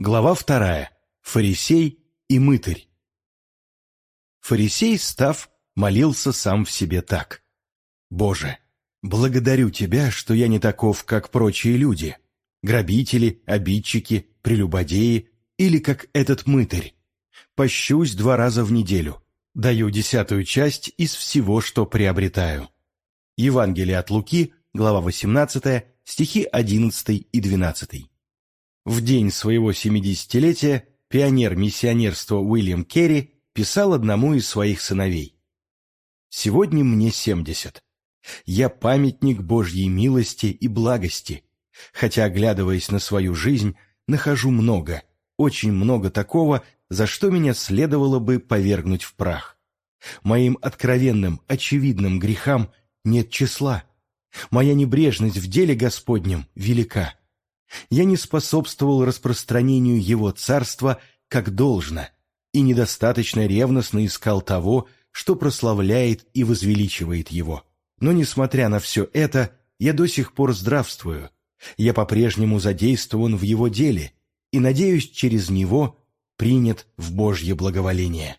Глава вторая. Фарисей и мытарь. Фарисей, став, молился сам в себе так. «Боже, благодарю Тебя, что я не таков, как прочие люди, грабители, обидчики, прелюбодеи или как этот мытарь. Пощусь два раза в неделю, даю десятую часть из всего, что приобретаю». Евангелие от Луки, глава 18, стихи 11 и 12. В день своего семидесятилетия пионер миссионерства Уильям Керри писал одному из своих сыновей. «Сегодня мне семьдесят. Я памятник Божьей милости и благости, хотя, оглядываясь на свою жизнь, нахожу много, очень много такого, за что меня следовало бы повергнуть в прах. Моим откровенным, очевидным грехам нет числа. Моя небрежность в деле Господнем велика. Я не способствовал распространению Его царства как должно и недостаточно ревностно искал того, что прославляет и возвеличивает Его. Но, несмотря на все это, я до сих пор здравствую. Я по-прежнему задействован в Его деле и, надеюсь, через Него принят в Божье благоволение.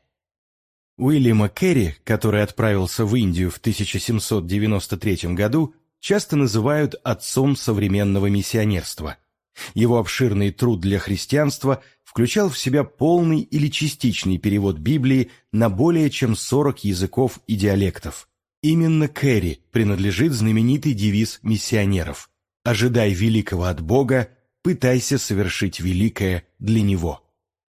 Уильяма Керри, который отправился в Индию в 1793 году, часто называют отцом современного миссионерства. Его обширный труд для христианства включал в себя полный или частичный перевод Библии на более чем 40 языков и диалектов. Именно Кэрри принадлежит знаменитый девиз миссионеров «Ожидай великого от Бога, пытайся совершить великое для Него».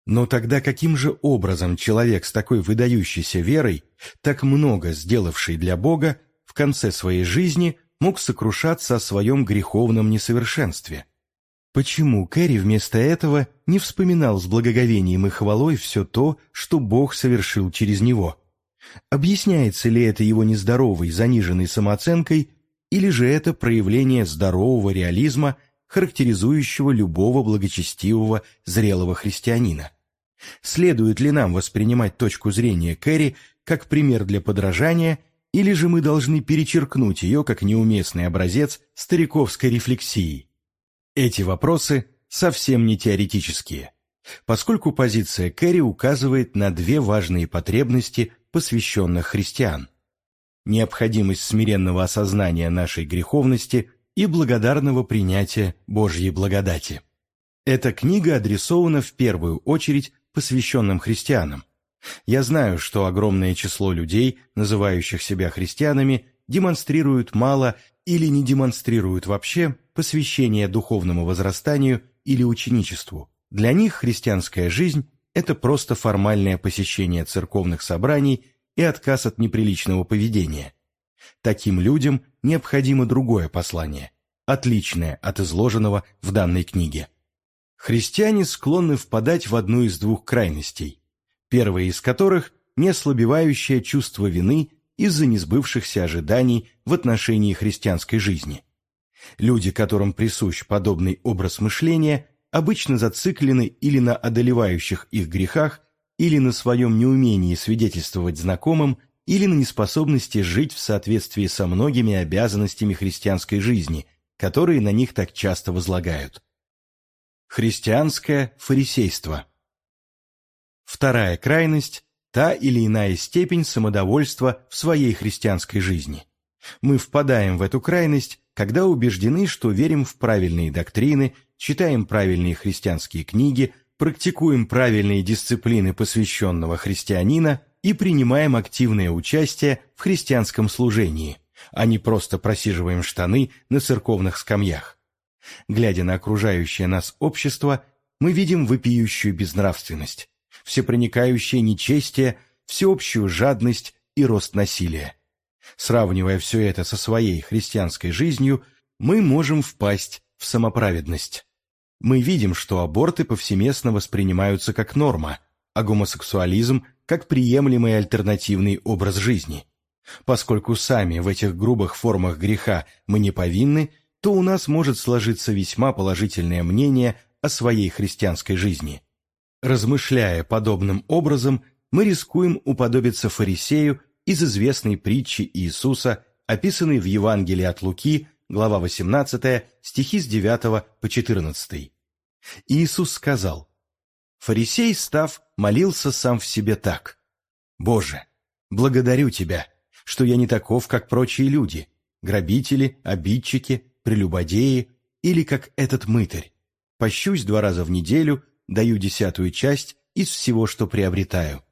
Но тогда каким же образом человек с такой выдающейся верой, так много сделавший для Бога, в конце своей жизни мог сокрушаться о своем греховном несовершенстве. Почему Кэрри вместо этого не вспоминал с благоговением и хвалой все то, что Бог совершил через него? Объясняется ли это его нездоровой, заниженной самооценкой, или же это проявление здорового реализма, характеризующего любого благочестивого, зрелого христианина? Следует ли нам воспринимать точку зрения Кэрри как пример для подражания или же мы должны перечеркнуть ее как неуместный образец стариковской рефлексии? Эти вопросы совсем не теоретические, поскольку позиция Керри указывает на две важные потребности посвященных христиан. Необходимость смиренного осознания нашей греховности и благодарного принятия Божьей благодати. Эта книга адресована в первую очередь посвященным христианам, я знаю, что огромное число людей, называющих себя христианами, демонстрируют мало или не демонстрируют вообще посвящение духовному возрастанию или ученичеству. Для них христианская жизнь – это просто формальное посещение церковных собраний и отказ от неприличного поведения. Таким людям необходимо другое послание, отличное от изложенного в данной книге. Христиане склонны впадать в одну из двух крайностей – первое из которых – неослабевающее чувство вины из-за несбывшихся ожиданий в отношении христианской жизни. Люди, которым присущ подобный образ мышления, обычно зациклены или на одолевающих их грехах, или на своем неумении свидетельствовать знакомым, или на неспособности жить в соответствии со многими обязанностями христианской жизни, которые на них так часто возлагают. Христианское фарисейство – Вторая крайность – та или иная степень самодовольства в своей христианской жизни. Мы впадаем в эту крайность, когда убеждены, что верим в правильные доктрины, читаем правильные христианские книги, практикуем правильные дисциплины посвященного христианина и принимаем активное участие в христианском служении, а не просто просиживаем штаны на церковных скамьях. Глядя на окружающее нас общество, мы видим вопиющую безнравственность, всепроникающее нечестие, всеобщую жадность и рост насилия. Сравнивая все это со своей христианской жизнью, мы можем впасть в самоправедность. Мы видим, что аборты повсеместно воспринимаются как норма, а гомосексуализм – как приемлемый альтернативный образ жизни. Поскольку сами в этих грубых формах греха мы не повинны, то у нас может сложиться весьма положительное мнение о своей христианской жизни – Размышляя подобным образом, мы рискуем уподобиться фарисею из известной притчи Иисуса, описанной в Евангелии от Луки, глава 18, стихи с 9 по 14. Иисус сказал, Фарисей, став, молился сам в себе так. «Боже, благодарю Тебя, что я не таков, как прочие люди, грабители, обидчики, прелюбодеи или как этот мытарь. Пощусь два раза в неделю, даю десятую часть из всего, что приобретаю.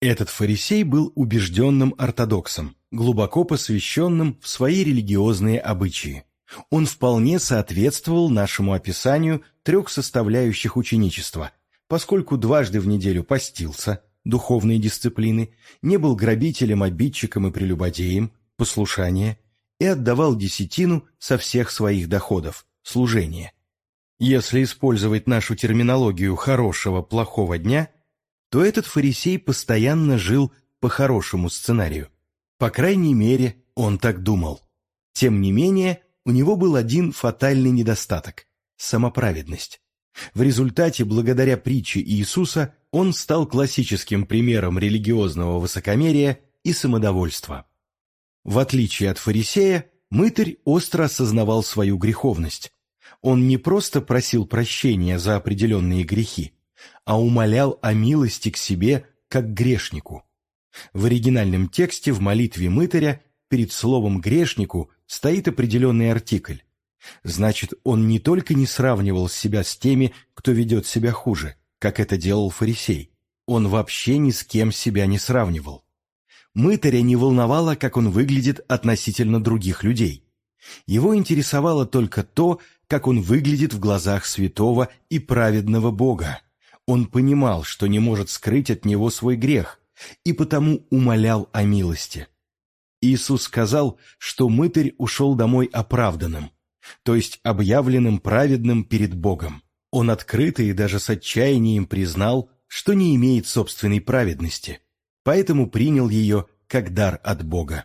Этот фарисей был убежденным ортодоксом, глубоко посвященным в свои религиозные обычаи. Он вполне соответствовал нашему описанию трех составляющих ученичества, поскольку дважды в неделю постился, духовные дисциплины, не был грабителем, обидчиком и прелюбодеем, послушание, и отдавал десятину со всех своих доходов, служение. Если использовать нашу терминологию хорошего, плохого дня, то этот фарисей постоянно жил по хорошему сценарию. По крайней мере, он так думал. Тем не менее, у него был один фатальный недостаток – самоправедность. В результате, благодаря притче Иисуса, он стал классическим примером религиозного высокомерия и самодовольства. В отличие от фарисея, мытарь остро осознавал свою греховность. Он не просто просил прощения за определенные грехи, а умолял о милости к себе как грешнику. В оригинальном тексте в молитве мытаря перед словом «грешнику» стоит определенный артикль. Значит, он не только не сравнивал себя с теми, кто ведет себя хуже, как это делал фарисей, он вообще ни с кем себя не сравнивал. Мытаря не волновало, как он выглядит относительно других людей. Его интересовало только то, как он выглядит в глазах святого и праведного Бога. Он понимал, что не может скрыть от него свой грех, и потому умолял о милости. Иисус сказал, что мытарь ушел домой оправданным, то есть объявленным праведным перед Богом. Он открыто и даже с отчаянием признал, что не имеет собственной праведности, поэтому принял ее как дар от Бога.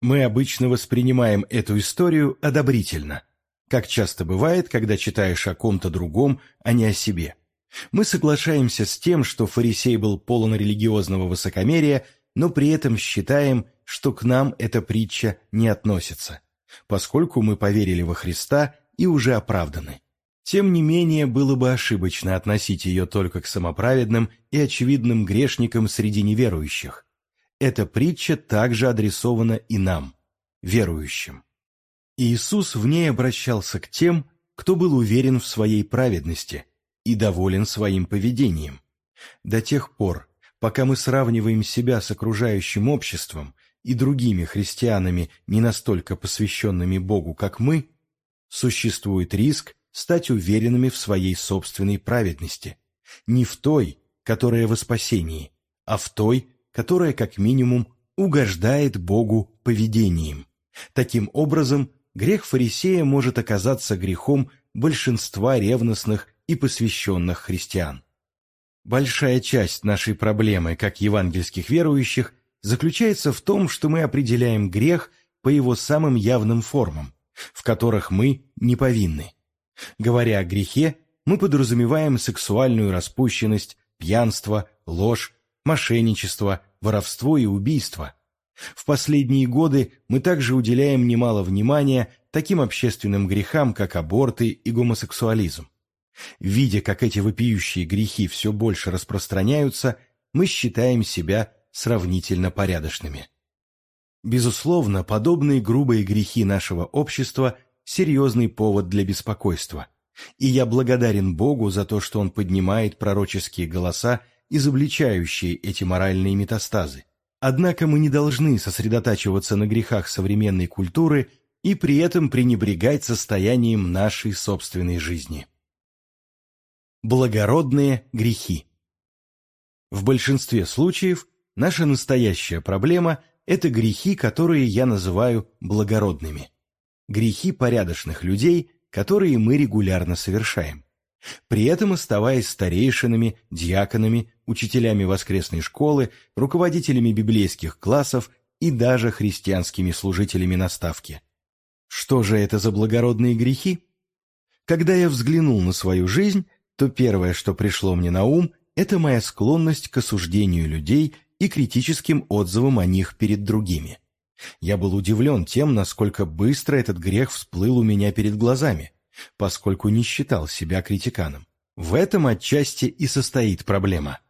Мы обычно воспринимаем эту историю одобрительно, как часто бывает, когда читаешь о ком-то другом, а не о себе. Мы соглашаемся с тем, что фарисей был полон религиозного высокомерия, но при этом считаем, что к нам эта притча не относится, поскольку мы поверили во Христа и уже оправданы. Тем не менее, было бы ошибочно относить ее только к самоправедным и очевидным грешникам среди неверующих. Эта притча также адресована и нам, верующим. Иисус в ней обращался к тем, кто был уверен в своей праведности и доволен своим поведением. До тех пор, пока мы сравниваем себя с окружающим обществом и другими христианами, не настолько посвященными Богу, как мы, существует риск стать уверенными в своей собственной праведности, не в той, которая во спасении, а в той, которая, как минимум, угождает Богу поведением. Таким образом, грех фарисея может оказаться грехом большинства ревностных и посвященных христиан. Большая часть нашей проблемы, как евангельских верующих, заключается в том, что мы определяем грех по его самым явным формам, в которых мы не повинны. Говоря о грехе, мы подразумеваем сексуальную распущенность, пьянство, ложь, мошенничество, воровство и убийство, в последние годы мы также уделяем немало внимания таким общественным грехам, как аборты и гомосексуализм. Видя, как эти вопиющие грехи все больше распространяются, мы считаем себя сравнительно порядочными. Безусловно, подобные грубые грехи нашего общества – серьезный повод для беспокойства. И я благодарен Богу за то, что Он поднимает пророческие голоса, изобличающие эти моральные метастазы. Однако мы не должны сосредотачиваться на грехах современной культуры и при этом пренебрегать состоянием нашей собственной жизни. Благородные грехи В большинстве случаев наша настоящая проблема – это грехи, которые я называю благородными. Грехи порядочных людей, которые мы регулярно совершаем при этом оставаясь старейшинами, диаконами, учителями воскресной школы, руководителями библейских классов и даже христианскими служителями наставки. Что же это за благородные грехи? Когда я взглянул на свою жизнь, то первое, что пришло мне на ум, это моя склонность к осуждению людей и критическим отзывам о них перед другими. Я был удивлен тем, насколько быстро этот грех всплыл у меня перед глазами поскольку не считал себя критиканом. В этом отчасти и состоит проблема.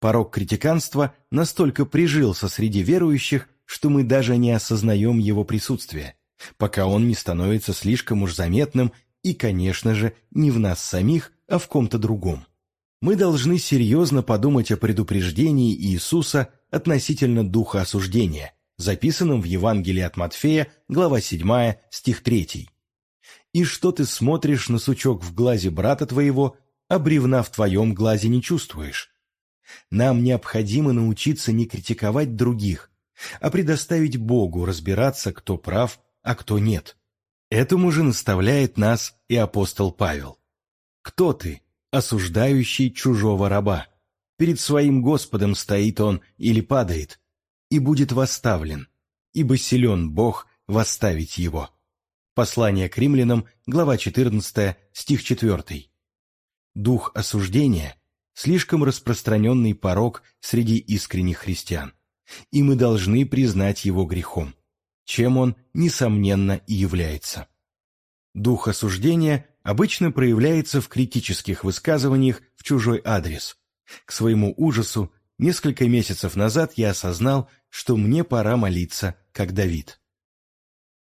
Порог критиканства настолько прижился среди верующих, что мы даже не осознаем его присутствие, пока он не становится слишком уж заметным и, конечно же, не в нас самих, а в ком-то другом. Мы должны серьезно подумать о предупреждении Иисуса относительно духа осуждения, записанном в Евангелии от Матфея, глава 7, стих 3. «И что ты смотришь на сучок в глазе брата твоего, а бревна в твоем глазе не чувствуешь?» Нам необходимо научиться не критиковать других, а предоставить Богу разбираться, кто прав, а кто нет. Этому же наставляет нас и апостол Павел. «Кто ты, осуждающий чужого раба? Перед своим Господом стоит он или падает, и будет восставлен, ибо силен Бог восставить его». Послание к римлянам, глава 14, стих 4. Дух осуждения – слишком распространенный порог среди искренних христиан, и мы должны признать его грехом, чем он, несомненно, и является. Дух осуждения обычно проявляется в критических высказываниях в чужой адрес. К своему ужасу, несколько месяцев назад я осознал, что мне пора молиться, как Давид.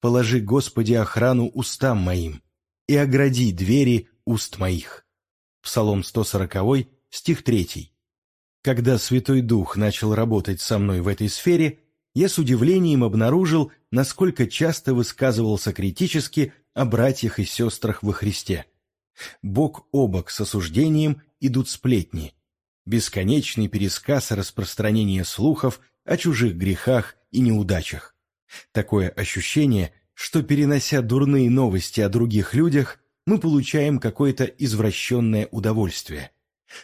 «Положи, Господи, охрану устам моим и огради двери уст моих». Псалом 140, стих 3. Когда Святой Дух начал работать со мной в этой сфере, я с удивлением обнаружил, насколько часто высказывался критически о братьях и сестрах во Христе. Бок о бок с осуждением идут сплетни, бесконечный пересказ и распространение слухов о чужих грехах и неудачах. Такое ощущение, что, перенося дурные новости о других людях, мы получаем какое-то извращенное удовольствие.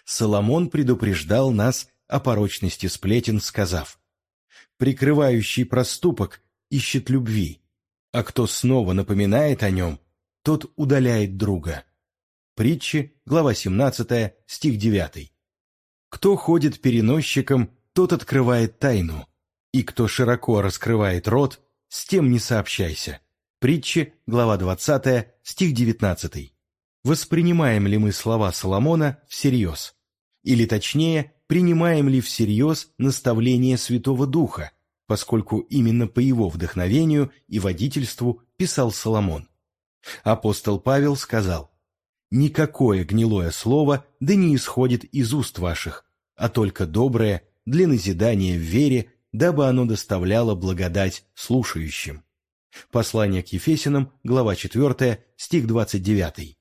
Соломон предупреждал нас о порочности сплетен, сказав, «Прикрывающий проступок ищет любви, а кто снова напоминает о нем, тот удаляет друга». Притчи, глава 17, стих 9. «Кто ходит переносчиком, тот открывает тайну, и кто широко раскрывает рот, с тем не сообщайся». Притчи, глава 20, стих 19. Воспринимаем ли мы слова Соломона всерьез? Или точнее, принимаем ли всерьез наставление Святого Духа, поскольку именно по его вдохновению и водительству писал Соломон? Апостол Павел сказал, «Никакое гнилое слово да не исходит из уст ваших, а только доброе для назидания в вере, дабы оно доставляло благодать слушающим». Послание к Ефесинам, глава 4, стих 29.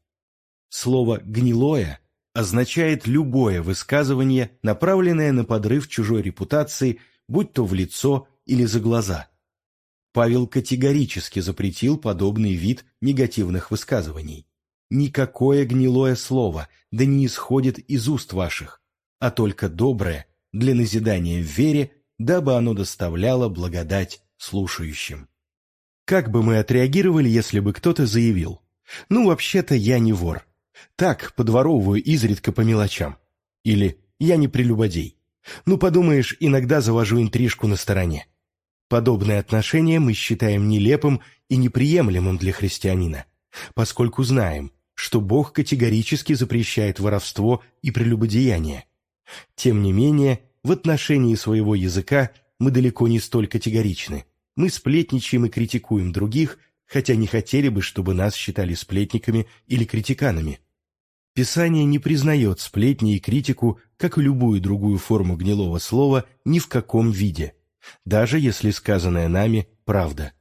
Слово «гнилое» означает любое высказывание, направленное на подрыв чужой репутации, будь то в лицо или за глаза. Павел категорически запретил подобный вид негативных высказываний. «Никакое гнилое слово, да не исходит из уст ваших, а только доброе, для назидания в вере, дабы оно доставляло благодать слушающим». Как бы мы отреагировали, если бы кто-то заявил, «Ну, вообще-то я не вор. Так, подворовываю изредка по мелочам». Или «Я не прелюбодей. Ну, подумаешь, иногда завожу интрижку на стороне». Подобное отношение мы считаем нелепым и неприемлемым для христианина, поскольку знаем, что Бог категорически запрещает воровство и прелюбодеяние. Тем не менее, в отношении своего языка мы далеко не столь категоричны – мы сплетничаем и критикуем других, хотя не хотели бы, чтобы нас считали сплетниками или критиканами. Писание не признает сплетни и критику, как и любую другую форму гнилого слова, ни в каком виде, даже если сказанное нами – правда.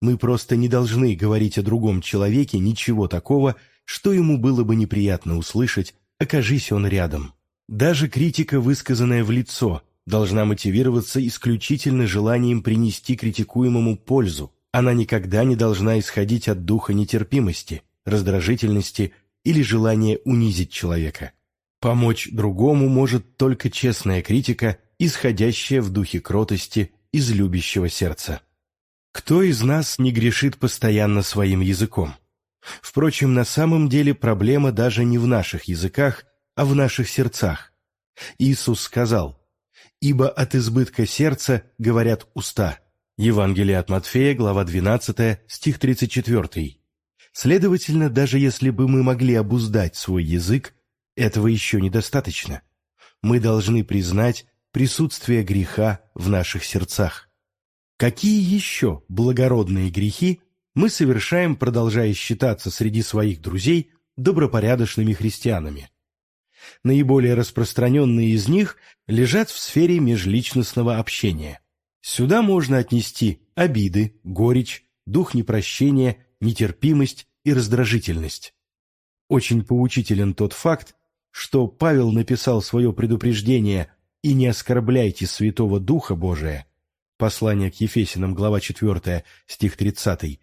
Мы просто не должны говорить о другом человеке ничего такого, что ему было бы неприятно услышать, окажись он рядом. Даже критика, высказанная в лицо, должна мотивироваться исключительно желанием принести критикуемому пользу. Она никогда не должна исходить от духа нетерпимости, раздражительности или желания унизить человека. Помочь другому может только честная критика, исходящая в духе кротости из любящего сердца. Кто из нас не грешит постоянно своим языком? Впрочем, на самом деле проблема даже не в наших языках, а в наших сердцах. Иисус сказал – ибо от избытка сердца говорят уста». Евангелие от Матфея, глава 12, стих 34. Следовательно, даже если бы мы могли обуздать свой язык, этого еще недостаточно. Мы должны признать присутствие греха в наших сердцах. Какие еще благородные грехи мы совершаем, продолжая считаться среди своих друзей добропорядочными христианами? Наиболее распространенные из них лежат в сфере межличностного общения. Сюда можно отнести обиды, горечь, дух непрощения, нетерпимость и раздражительность. Очень поучителен тот факт, что Павел написал свое предупреждение «И не оскорбляйте Святого Духа Божия» Послание к Ефесиным, глава 4, стих 30,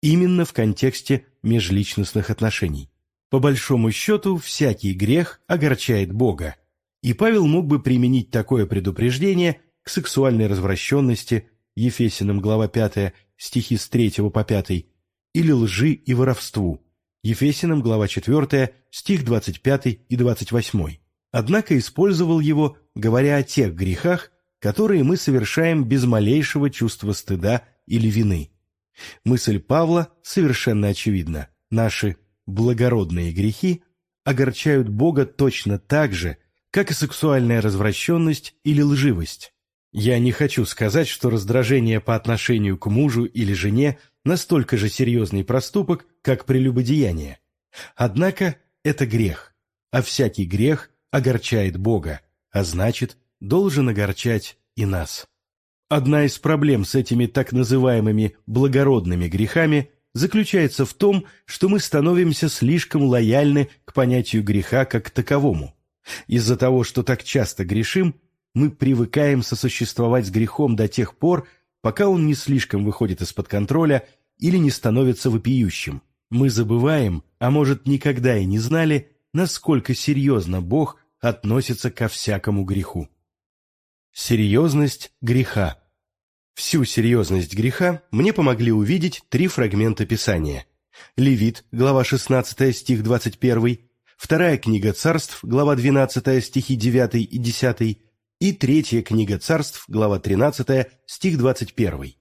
именно в контексте межличностных отношений. По большому счету, всякий грех огорчает Бога, и Павел мог бы применить такое предупреждение к сексуальной развращенности, Ефесиным, глава 5, стихи с 3 по 5, или лжи и воровству, Ефесиным, глава 4, стих 25 и 28. Однако использовал его, говоря о тех грехах, которые мы совершаем без малейшего чувства стыда или вины. Мысль Павла совершенно очевидна. Наши благородные грехи огорчают Бога точно так же, как и сексуальная развращенность или лживость. Я не хочу сказать, что раздражение по отношению к мужу или жене настолько же серьезный проступок, как прелюбодеяние. Однако это грех, а всякий грех огорчает Бога, а значит, должен огорчать и нас. Одна из проблем с этими так называемыми благородными грехами заключается в том, что мы становимся слишком лояльны к понятию греха как таковому. Из-за того, что так часто грешим, мы привыкаем сосуществовать с грехом до тех пор, пока он не слишком выходит из-под контроля или не становится вопиющим. Мы забываем, а может никогда и не знали, насколько серьезно Бог относится ко всякому греху. Серьезность греха Всю серьезность греха мне помогли увидеть три фрагмента Писания. Левит, глава 16, стих 21, вторая книга царств, глава 12, стихи 9 и 10, и третья книга царств, глава 13, стих 21.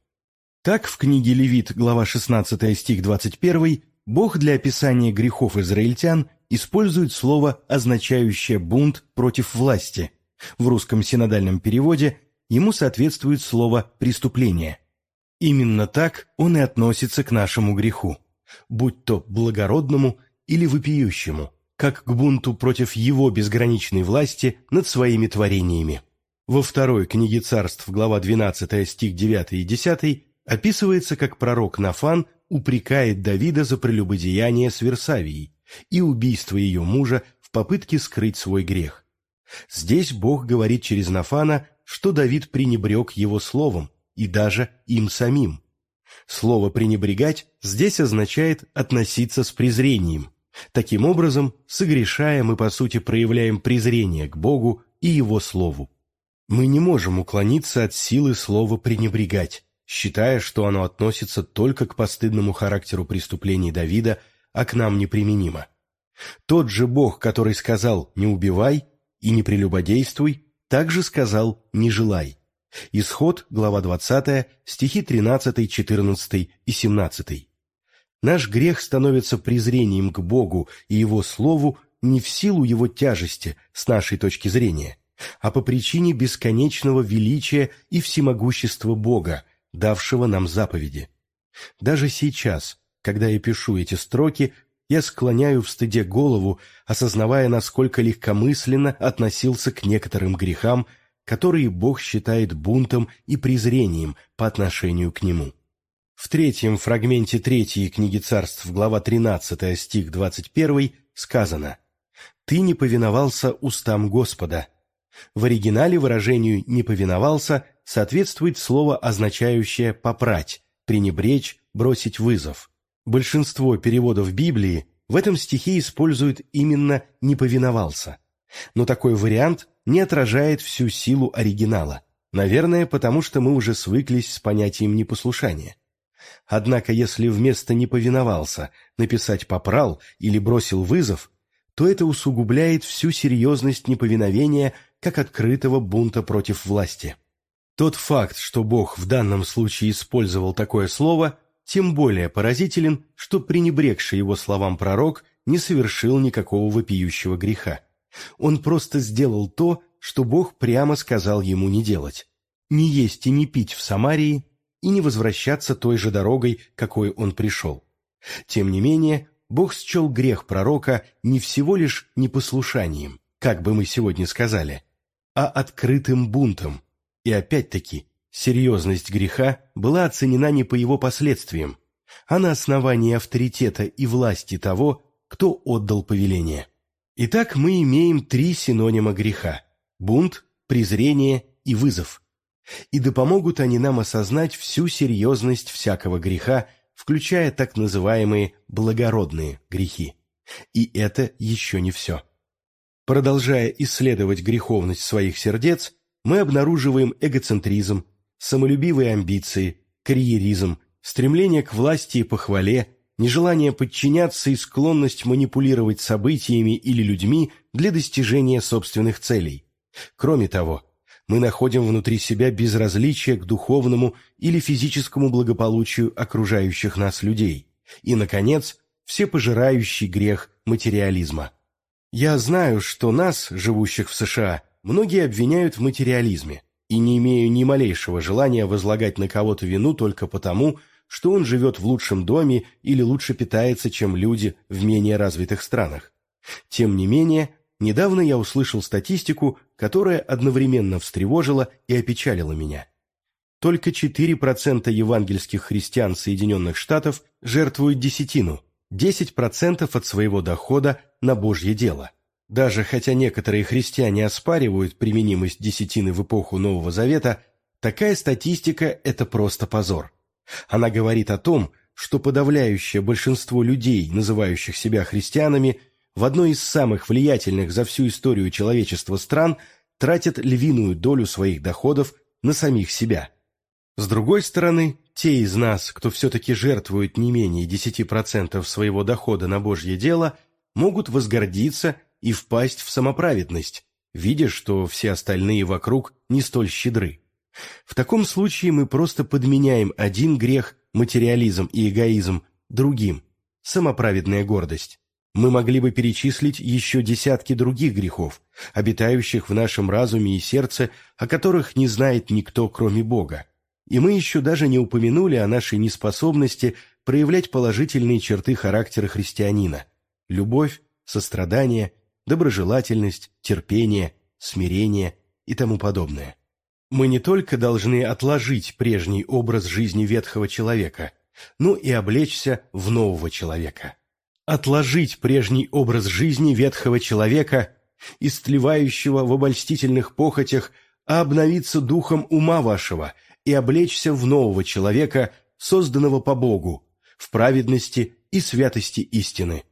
Так в книге Левит, глава 16, стих 21, Бог для описания грехов израильтян использует слово, означающее бунт против власти. В русском синодальном переводе ему соответствует слово «преступление». Именно так он и относится к нашему греху, будь то благородному или вопиющему, как к бунту против его безграничной власти над своими творениями. Во второй книге царств, глава 12, стих 9 и 10, описывается, как пророк Нафан упрекает Давида за прелюбодеяние с Версавией и убийство ее мужа в попытке скрыть свой грех. Здесь Бог говорит через Нафана, что Давид пренебрег его словом и даже им самим. Слово «пренебрегать» здесь означает относиться с презрением. Таким образом, согрешая, мы по сути проявляем презрение к Богу и Его Слову. Мы не можем уклониться от силы слова «пренебрегать», считая, что оно относится только к постыдному характеру преступлений Давида, а к нам неприменимо. Тот же Бог, который сказал «не убивай» и «не прелюбодействуй», также сказал «не желай». Исход, глава 20, стихи 13, 14 и 17. Наш грех становится презрением к Богу и Его Слову не в силу Его тяжести с нашей точки зрения, а по причине бесконечного величия и всемогущества Бога, давшего нам заповеди. Даже сейчас, когда я пишу эти строки, я склоняю в стыде голову, осознавая, насколько легкомысленно относился к некоторым грехам, которые Бог считает бунтом и презрением по отношению к Нему. В третьем фрагменте третьей книги царств, глава 13, стих 21, сказано «Ты не повиновался устам Господа, в оригинале выражению «не повиновался» соответствует слово, означающее «попрать», «пренебречь», «бросить вызов». Большинство переводов Библии в этом стихе используют именно «не повиновался». Но такой вариант не отражает всю силу оригинала. Наверное, потому что мы уже свыклись с понятием непослушания. Однако, если вместо «не повиновался» написать «попрал» или «бросил вызов», то это усугубляет всю серьезность неповиновения как открытого бунта против власти. Тот факт, что Бог в данном случае использовал такое слово, тем более поразителен, что пренебрегший его словам пророк не совершил никакого вопиющего греха. Он просто сделал то, что Бог прямо сказал ему не делать. Не есть и не пить в Самарии и не возвращаться той же дорогой, какой он пришел. Тем не менее, Бог счел грех пророка не всего лишь непослушанием, как бы мы сегодня сказали, а открытым бунтом. И опять-таки, серьезность греха была оценена не по его последствиям, а на основании авторитета и власти того, кто отдал повеление. Итак, мы имеем три синонима греха – бунт, презрение и вызов. И да помогут они нам осознать всю серьезность всякого греха, включая так называемые благородные грехи. И это еще не все. Продолжая исследовать греховность своих сердец, мы обнаруживаем эгоцентризм, самолюбивые амбиции, карьеризм, стремление к власти и похвале, нежелание подчиняться и склонность манипулировать событиями или людьми для достижения собственных целей. Кроме того, мы находим внутри себя безразличие к духовному или физическому благополучию окружающих нас людей. И, наконец, всепожирающий грех материализма. Я знаю, что нас, живущих в США, многие обвиняют в материализме, и не имею ни малейшего желания возлагать на кого-то вину только потому, что он живет в лучшем доме или лучше питается, чем люди в менее развитых странах. Тем не менее, недавно я услышал статистику, которая одновременно встревожила и опечалила меня. Только 4% евангельских христиан Соединенных Штатов жертвуют десятину, 10% от своего дохода на Божье дело. Даже хотя некоторые христиане оспаривают применимость десятины в эпоху Нового Завета, такая статистика – это просто позор. Она говорит о том, что подавляющее большинство людей, называющих себя христианами, в одной из самых влиятельных за всю историю человечества стран тратят львиную долю своих доходов на самих себя. С другой стороны, те из нас, кто все-таки жертвует не менее 10% своего дохода на Божье дело, могут возгордиться и впасть в самоправедность, видя, что все остальные вокруг не столь щедры. В таком случае мы просто подменяем один грех, материализм и эгоизм, другим – самоправедная гордость мы могли бы перечислить еще десятки других грехов, обитающих в нашем разуме и сердце, о которых не знает никто, кроме Бога. И мы еще даже не упомянули о нашей неспособности проявлять положительные черты характера христианина – любовь, сострадание, доброжелательность, терпение, смирение и тому подобное. Мы не только должны отложить прежний образ жизни ветхого человека, но и облечься в нового человека отложить прежний образ жизни ветхого человека, истлевающего в обольстительных похотях, а обновиться духом ума вашего и облечься в нового человека, созданного по Богу, в праведности и святости истины.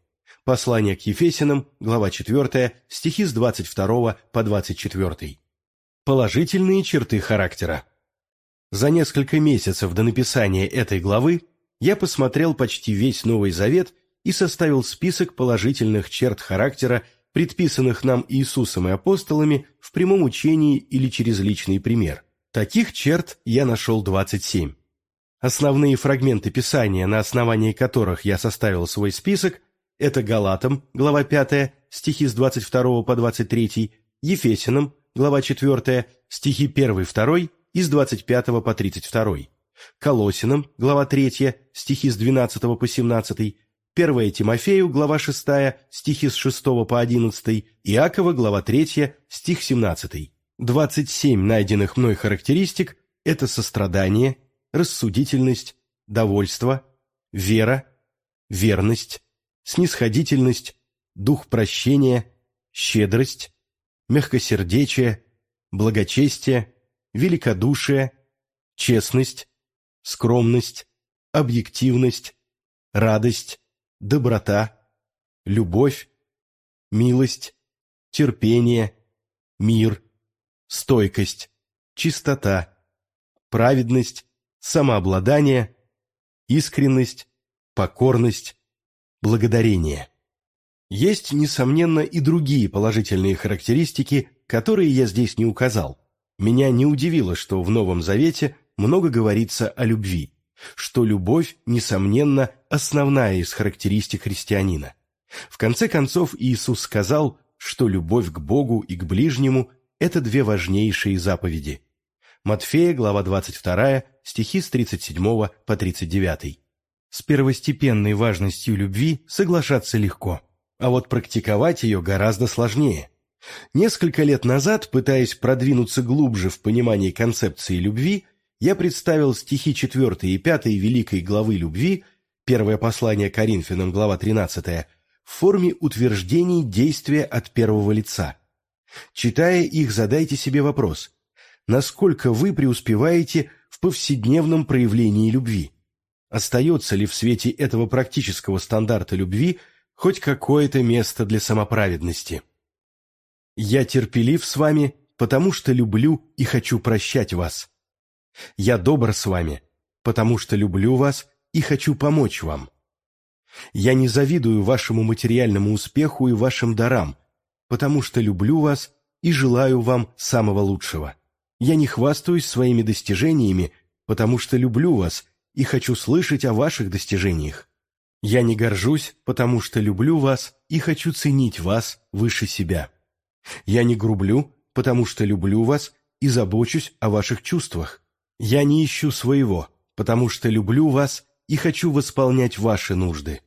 Послание к Ефесянам, глава 4, стихи с 22 по 24. Положительные черты характера. За несколько месяцев до написания этой главы я посмотрел почти весь Новый Завет и составил список положительных черт характера, предписанных нам Иисусом и апостолами в прямом учении или через личный пример. Таких черт я нашел 27. Основные фрагменты Писания, на основании которых я составил свой список, это Галатам, глава 5, стихи с 22 по 23, Ефесянам, глава 4, стихи 1-2 и с 25 по 32, Колосинам, глава 3, стихи с 12 по 17, 1 Тимофею, глава 6, стихи с 6 по 11, Иакова, глава 3, стих 17. 27 найденных мной характеристик – это сострадание, рассудительность, довольство, вера, верность, снисходительность, дух прощения, щедрость, мягкосердечие, благочестие, великодушие, честность, скромность, объективность, радость, доброта, любовь, милость, терпение, мир, стойкость, чистота, праведность, самообладание, искренность, покорность, благодарение. Есть, несомненно, и другие положительные характеристики, которые я здесь не указал. Меня не удивило, что в Новом Завете много говорится о любви что любовь, несомненно, основная из характеристик христианина. В конце концов, Иисус сказал, что любовь к Богу и к ближнему – это две важнейшие заповеди. Матфея, глава 22, стихи с 37 по 39. С первостепенной важностью любви соглашаться легко, а вот практиковать ее гораздо сложнее. Несколько лет назад, пытаясь продвинуться глубже в понимании концепции любви, я представил стихи 4 и 5 Великой главы любви, первое послание Коринфянам, глава 13, в форме утверждений действия от первого лица. Читая их, задайте себе вопрос, насколько вы преуспеваете в повседневном проявлении любви? Остается ли в свете этого практического стандарта любви хоть какое-то место для самоправедности? «Я терпелив с вами, потому что люблю и хочу прощать вас. Я добр с вами, потому что люблю вас и хочу помочь вам. Я не завидую вашему материальному успеху и вашим дарам, потому что люблю вас и желаю вам самого лучшего. Я не хвастаюсь своими достижениями, потому что люблю вас и хочу слышать о ваших достижениях. Я не горжусь, потому что люблю вас и хочу ценить вас выше себя. Я не грублю, потому что люблю вас и забочусь о ваших чувствах. Я не ищу своего, потому что люблю вас и хочу восполнять ваши нужды.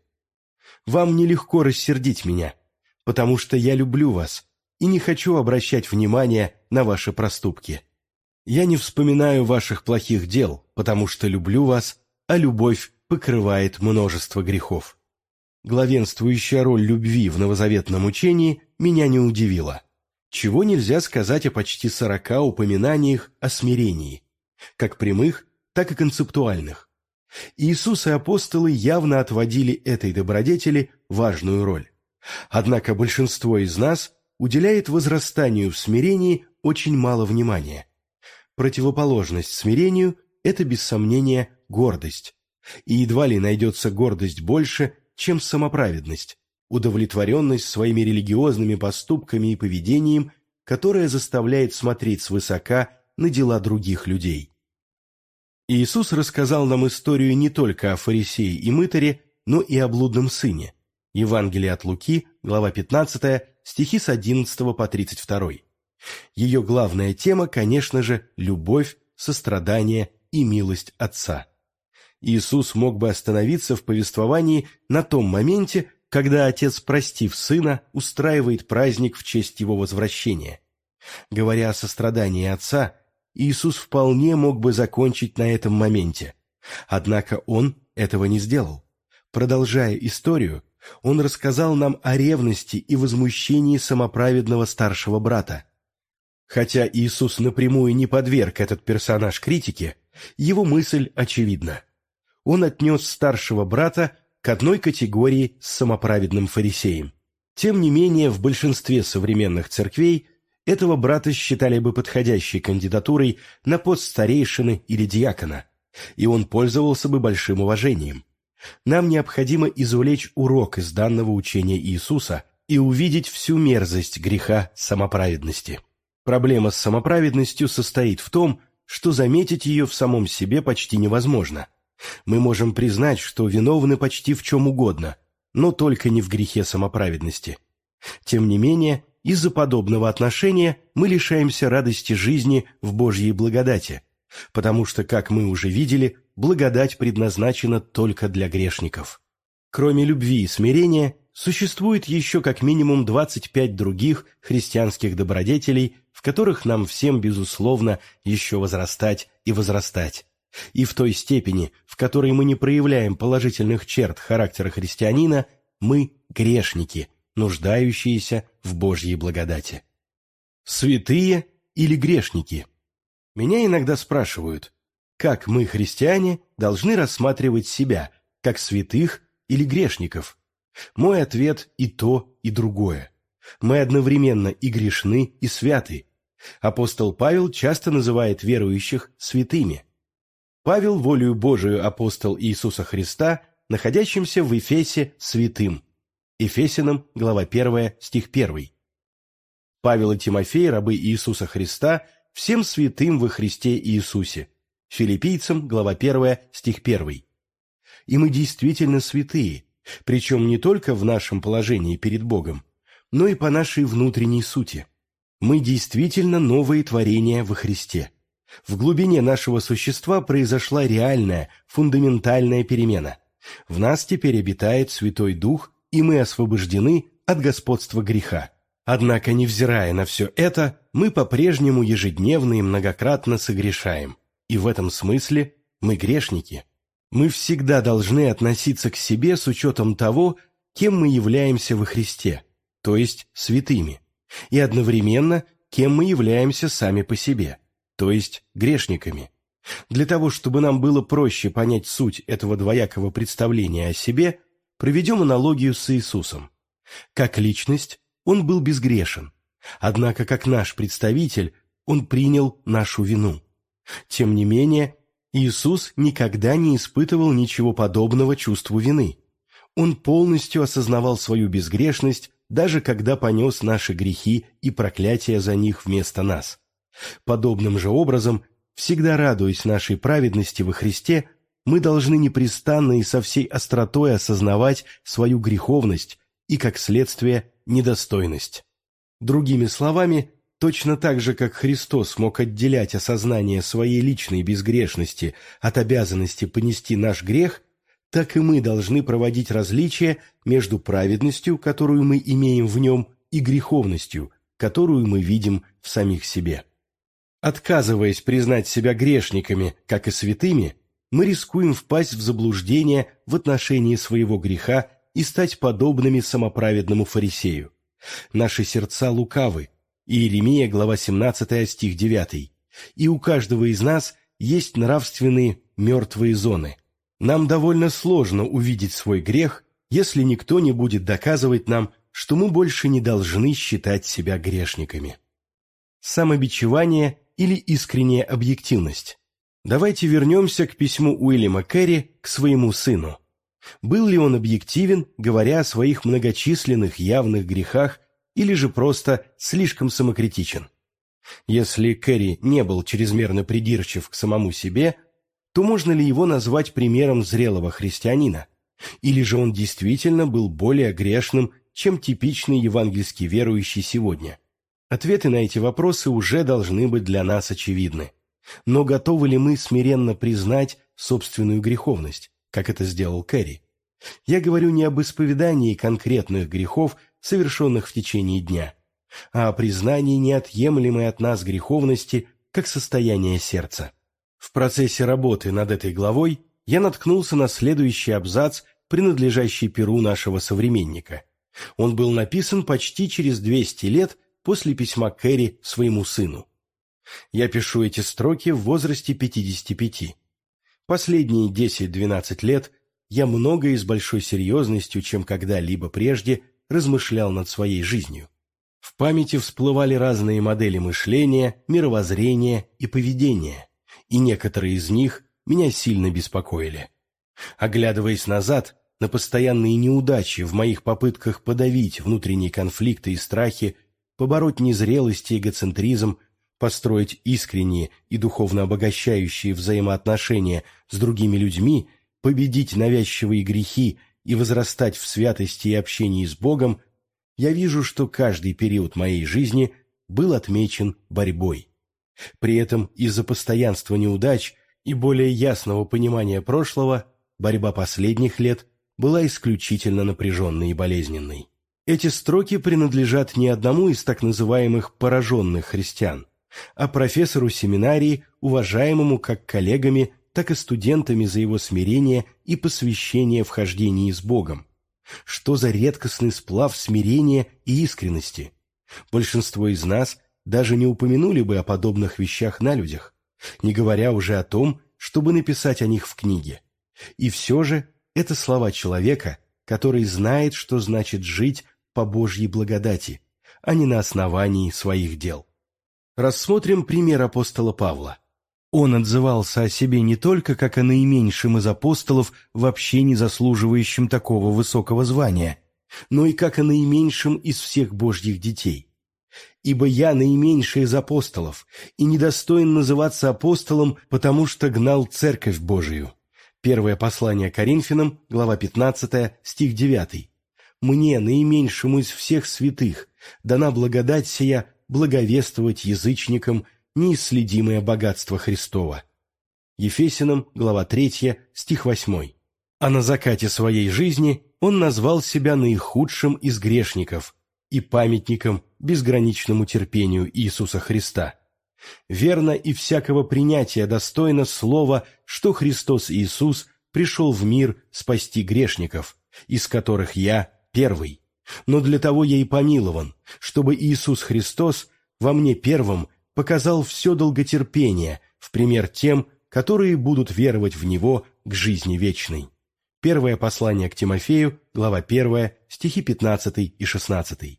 Вам нелегко рассердить меня, потому что я люблю вас и не хочу обращать внимание на ваши проступки. Я не вспоминаю ваших плохих дел, потому что люблю вас, а любовь покрывает множество грехов. Главенствующая роль любви в новозаветном учении меня не удивила. Чего нельзя сказать о почти сорока упоминаниях о смирении, как прямых, так и концептуальных. Иисус и апостолы явно отводили этой добродетели важную роль. Однако большинство из нас уделяет возрастанию в смирении очень мало внимания. Противоположность смирению – это, без сомнения, гордость. И едва ли найдется гордость больше, чем самоправедность, удовлетворенность своими религиозными поступками и поведением, которая заставляет смотреть свысока на дела других людей. Иисус рассказал нам историю не только о фарисее и мытаре, но и о блудном сыне. Евангелие от Луки, глава 15, стихи с 11 по 32. Ее главная тема, конечно же, любовь, сострадание и милость Отца. Иисус мог бы остановиться в повествовании на том моменте, когда отец, простив сына, устраивает праздник в честь его возвращения. Говоря о сострадании отца, Иисус вполне мог бы закончить на этом моменте. Однако он этого не сделал. Продолжая историю, он рассказал нам о ревности и возмущении самоправедного старшего брата. Хотя Иисус напрямую не подверг этот персонаж критике, его мысль очевидна. Он отнес старшего брата к одной категории с самоправедным фарисеем. Тем не менее, в большинстве современных церквей этого брата считали бы подходящей кандидатурой на пост старейшины или диакона, и он пользовался бы большим уважением. Нам необходимо извлечь урок из данного учения Иисуса и увидеть всю мерзость греха самоправедности. Проблема с самоправедностью состоит в том, что заметить ее в самом себе почти невозможно. Мы можем признать, что виновны почти в чем угодно, но только не в грехе самоправедности. Тем не менее, из-за подобного отношения мы лишаемся радости жизни в Божьей благодати, потому что, как мы уже видели, благодать предназначена только для грешников. Кроме любви и смирения, существует еще как минимум 25 других христианских добродетелей, в которых нам всем, безусловно, еще возрастать и возрастать. И в той степени, в которой мы не проявляем положительных черт характера христианина, мы грешники – нуждающиеся в Божьей благодати. Святые или грешники? Меня иногда спрашивают, как мы, христиане, должны рассматривать себя, как святых или грешников? Мой ответ и то, и другое. Мы одновременно и грешны, и святы. Апостол Павел часто называет верующих святыми. Павел, волею Божию апостол Иисуса Христа, находящимся в Эфесе святым – Ефесянам, глава 1, стих 1. Павел и Тимофей, рабы Иисуса Христа, всем святым во Христе Иисусе. Филиппийцам, глава 1, стих 1. И мы действительно святые, причем не только в нашем положении перед Богом. но и по нашей внутренней сути. Мы действительно новые творения во Христе. В глубине нашего существа произошла реальная, фундаментальная перемена. В нас теперь обитает Святой Дух, и мы освобождены от господства греха. Однако, невзирая на все это, мы по-прежнему ежедневно и многократно согрешаем. И в этом смысле мы грешники. Мы всегда должны относиться к себе с учетом того, кем мы являемся во Христе, то есть святыми, и одновременно, кем мы являемся сами по себе, то есть грешниками. Для того, чтобы нам было проще понять суть этого двоякого представления о себе, проведем аналогию с Иисусом. Как личность он был безгрешен, однако как наш представитель он принял нашу вину. Тем не менее, Иисус никогда не испытывал ничего подобного чувству вины. Он полностью осознавал свою безгрешность, даже когда понес наши грехи и проклятия за них вместо нас. Подобным же образом, всегда радуясь нашей праведности во Христе, мы должны непрестанно и со всей остротой осознавать свою греховность и, как следствие, недостойность. Другими словами, точно так же, как Христос мог отделять осознание своей личной безгрешности от обязанности понести наш грех, так и мы должны проводить различия между праведностью, которую мы имеем в нем, и греховностью, которую мы видим в самих себе. Отказываясь признать себя грешниками, как и святыми, мы рискуем впасть в заблуждение в отношении своего греха и стать подобными самоправедному фарисею. Наши сердца лукавы. Иеремия, глава 17, стих 9. И у каждого из нас есть нравственные мертвые зоны. Нам довольно сложно увидеть свой грех, если никто не будет доказывать нам, что мы больше не должны считать себя грешниками. Самобичевание или искренняя объективность. Давайте вернемся к письму Уильяма Керри к своему сыну. Был ли он объективен, говоря о своих многочисленных явных грехах, или же просто слишком самокритичен? Если Кэрри не был чрезмерно придирчив к самому себе, то можно ли его назвать примером зрелого христианина? Или же он действительно был более грешным, чем типичный евангельский верующий сегодня? Ответы на эти вопросы уже должны быть для нас очевидны. Но готовы ли мы смиренно признать собственную греховность? как это сделал Кэрри. Я говорю не об исповедании конкретных грехов, совершенных в течение дня, а о признании неотъемлемой от нас греховности как состояния сердца. В процессе работы над этой главой я наткнулся на следующий абзац, принадлежащий перу нашего современника. Он был написан почти через 200 лет после письма Кэрри своему сыну. Я пишу эти строки в возрасте 55. Последние 10-12 лет я много и с большой серьезностью, чем когда-либо прежде, размышлял над своей жизнью. В памяти всплывали разные модели мышления, мировоззрения и поведения, и некоторые из них меня сильно беспокоили. Оглядываясь назад на постоянные неудачи в моих попытках подавить внутренние конфликты и страхи, побороть незрелость и эгоцентризм, построить искренние и духовно обогащающие взаимоотношения с другими людьми, победить навязчивые грехи и возрастать в святости и общении с Богом, я вижу, что каждый период моей жизни был отмечен борьбой. При этом из-за постоянства неудач и более ясного понимания прошлого борьба последних лет была исключительно напряженной и болезненной. Эти строки принадлежат не одному из так называемых «пораженных христиан», а профессору семинарии, уважаемому как коллегами, так и студентами за его смирение и посвящение в хождении с Богом. Что за редкостный сплав смирения и искренности? Большинство из нас даже не упомянули бы о подобных вещах на людях, не говоря уже о том, чтобы написать о них в книге. И все же это слова человека, который знает, что значит жить по Божьей благодати, а не на основании своих дел. Рассмотрим пример апостола Павла. Он отзывался о себе не только как о наименьшем из апостолов, вообще не заслуживающем такого высокого звания, но и как о наименьшем из всех божьих детей. «Ибо я наименьший из апостолов, и недостоин называться апостолом, потому что гнал церковь Божию». Первое послание Коринфянам, глава 15, стих 9. Мне, наименьшему из всех святых, дана благодать сия благовествовать язычникам неисследимое богатство Христова. Ефесиным, глава 3, стих 8. А на закате своей жизни он назвал себя наихудшим из грешников и памятником безграничному терпению Иисуса Христа. Верно и всякого принятия достойно слова, что Христос Иисус пришел в мир спасти грешников, из которых я первый. Но для того я и помилован, чтобы Иисус Христос во мне первым показал все долготерпение в пример тем, которые будут веровать в Него к жизни вечной. Первое послание к Тимофею, глава 1, стихи 15 и 16.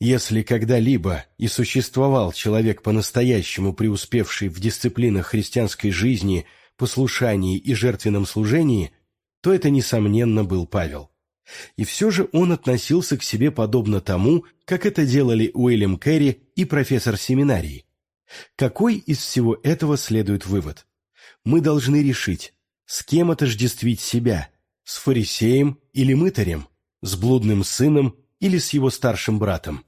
Если когда-либо и существовал человек по-настоящему преуспевший в дисциплинах христианской жизни, послушании и жертвенном служении, то это, несомненно, был Павел. И все же он относился к себе подобно тому, как это делали Уильям Керри и профессор семинарии. Какой из всего этого следует вывод? Мы должны решить, с кем отождествить себя – с фарисеем или мытарем, с блудным сыном или с его старшим братом.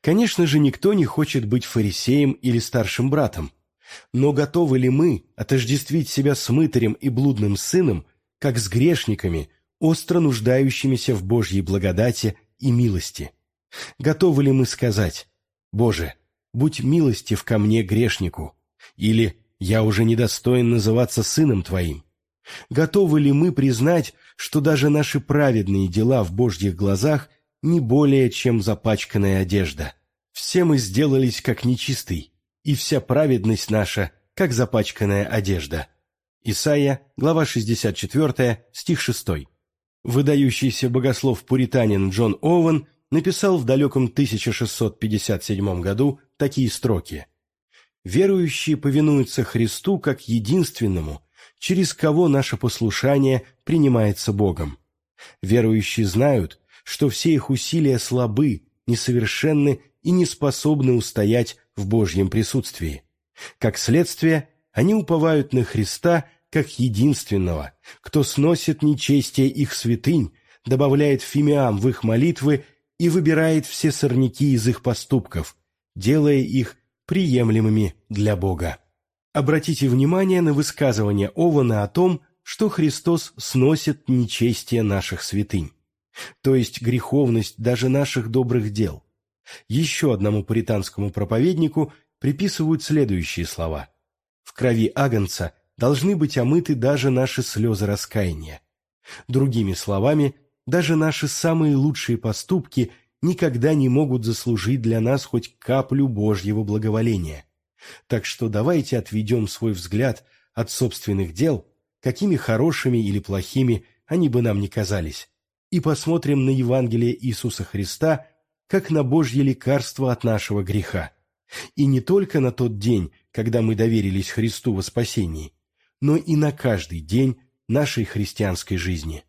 Конечно же, никто не хочет быть фарисеем или старшим братом, но готовы ли мы отождествить себя с мытарем и блудным сыном, как с грешниками, остро нуждающимися в Божьей благодати и милости? Готовы ли мы сказать «Боже, будь милостив ко мне, грешнику» или «Я уже недостоин называться сыном Твоим»? Готовы ли мы признать, что даже наши праведные дела в Божьих глазах не более, чем запачканная одежда? Все мы сделались как нечистый, и вся праведность наша, как запачканная одежда. Исайя, глава 64, стих 6. Выдающийся богослов-пуританин Джон Оуэн написал в далеком 1657 году такие строки. «Верующие повинуются Христу как единственному, через кого наше послушание принимается Богом. Верующие знают, что все их усилия слабы, несовершенны и не способны устоять в Божьем присутствии. Как следствие, они уповают на Христа как единственного, кто сносит нечестие их святынь, добавляет фимиам в их молитвы и выбирает все сорняки из их поступков, делая их приемлемыми для Бога. Обратите внимание на высказывание Ована о том, что Христос сносит нечестие наших святынь, то есть греховность даже наших добрых дел. Еще одному пуританскому проповеднику приписывают следующие слова. «В крови Агнца должны быть омыты даже наши слезы раскаяния. Другими словами, даже наши самые лучшие поступки никогда не могут заслужить для нас хоть каплю Божьего благоволения. Так что давайте отведем свой взгляд от собственных дел, какими хорошими или плохими они бы нам ни казались, и посмотрим на Евангелие Иисуса Христа как на Божье лекарство от нашего греха. И не только на тот день, когда мы доверились Христу во спасении, но и на каждый день нашей христианской жизни.